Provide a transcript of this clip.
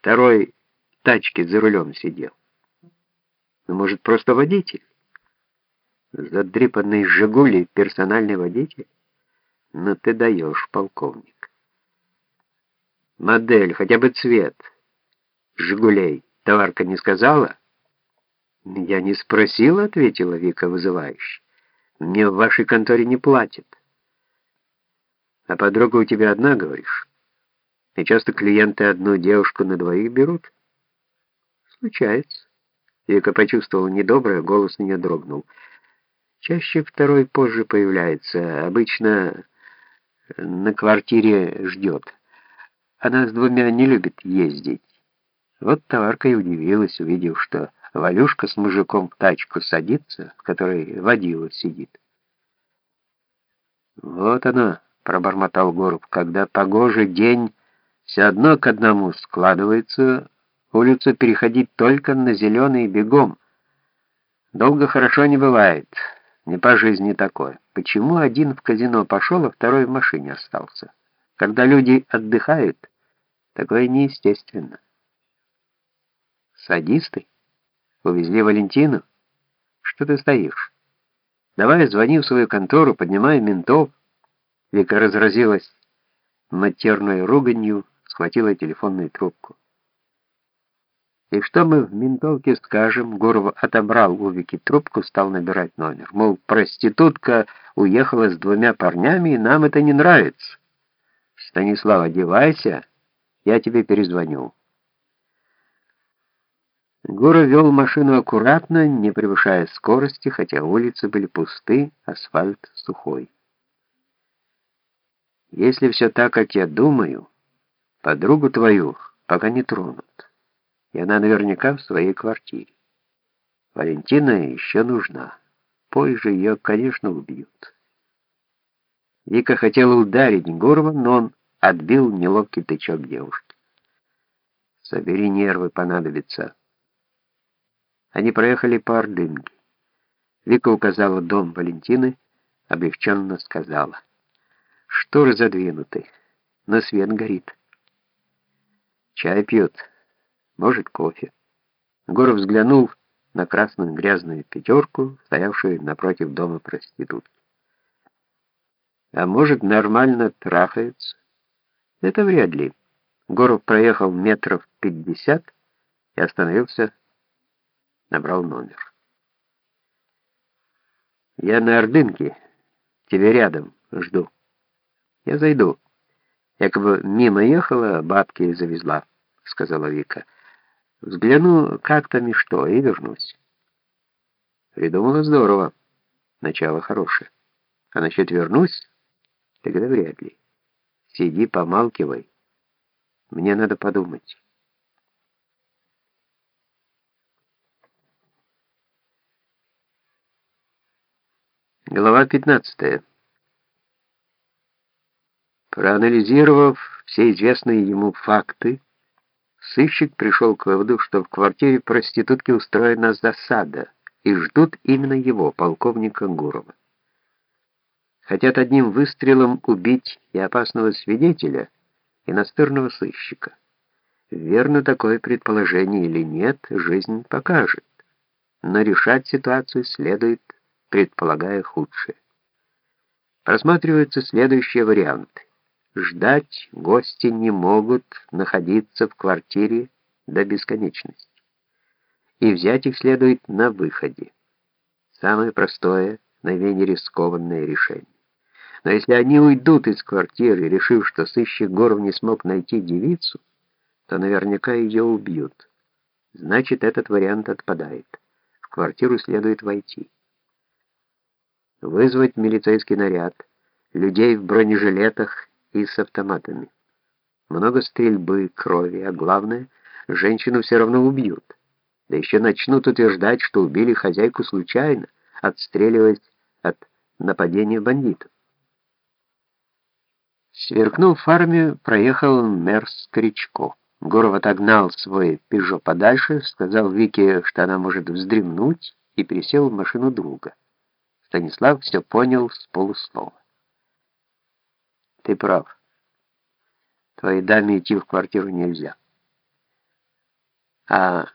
Второй в тачке за рулем сидел. Ну, может, просто водитель? Задрипанный «Жигули» персональный водитель? Ну ты даешь, полковник. Модель, хотя бы цвет. «Жигулей» товарка не сказала? Я не спросила, ответила Вика вызывающе. Мне в вашей конторе не платят. А подруга у тебя одна, говоришь? И часто клиенты одну девушку на двоих берут? Случается. Вика почувствовала недоброе, голос не дрогнул. Чаще второй позже появляется. Обычно на квартире ждет. Она с двумя не любит ездить. Вот товарка и удивилась, увидев, что Валюшка с мужиком в тачку садится, в которой водила сидит. Вот она, пробормотал Горб, когда погожий день все одно к одному складывается, улицу переходить только на зеленый бегом. Долго хорошо не бывает, не по жизни такое. Почему один в казино пошел, а второй в машине остался? Когда люди отдыхают, такое неестественно. Садисты? Увезли Валентину? Что ты стоишь? Давай звони в свою контору, поднимай ментов. Вика разразилась матерной руганью, схватила телефонную трубку. И что мы в ментовке скажем? Гуров отобрал у Вики трубку, стал набирать номер. Мол, проститутка уехала с двумя парнями, и нам это не нравится. Станислав, одевайся, я тебе перезвоню. Гуров вел машину аккуратно, не превышая скорости, хотя улицы были пусты, асфальт сухой. Если все так, как я думаю, подругу твою пока не тронут, и она наверняка в своей квартире. Валентина еще нужна. Позже ее, конечно, убьют. Вика хотела ударить Гурова, но он отбил неловкий тычок девушки. «Собери нервы, понадобится». Они проехали по Ордынке. Вика указала дом Валентины, облегченно сказала. Шторы задвинуты, но свет горит. Чай пьют, может, кофе. Горов взглянул на красную грязную пятерку, стоявшую напротив дома проститутки. А может, нормально трахаются? Это вряд ли. Горов проехал метров пятьдесят и остановился Набрал номер. «Я на Ордынке. Тебе рядом. Жду. Я зайду. Якобы мимо ехала, бабки завезла», — сказала Вика. «Взгляну, как там и что, и вернусь». Придумала здорово. Начало хорошее. А насчет вернусь, тогда вряд ли. Сиди, помалкивай. Мне надо подумать». Глава 15. Проанализировав все известные ему факты, сыщик пришел к выводу, что в квартире проститутки устроена засада, и ждут именно его, полковника Гурова. Хотят одним выстрелом убить и опасного свидетеля, и настырного сыщика. Верно такое предположение или нет, жизнь покажет. Но решать ситуацию следует предполагая худшее. Просматриваются следующие варианты. Ждать гости не могут находиться в квартире до бесконечности. И взять их следует на выходе. Самое простое, наименее рискованное решение. Но если они уйдут из квартиры, решив, что сыщик Горов не смог найти девицу, то наверняка ее убьют. Значит, этот вариант отпадает. В квартиру следует войти вызвать милицейский наряд, людей в бронежилетах и с автоматами. Много стрельбы, крови, а главное, женщину все равно убьют. Да еще начнут утверждать, что убили хозяйку случайно, отстреливаясь от нападения бандитов. Сверкнув фарме, проехал мэр Скричко. Гуров отогнал свой «Пежо» подальше, сказал Вике, что она может вздремнуть, и пересел в машину друга. Станислав все понял с полуслова. Ты прав. Твоей даме идти в квартиру нельзя. А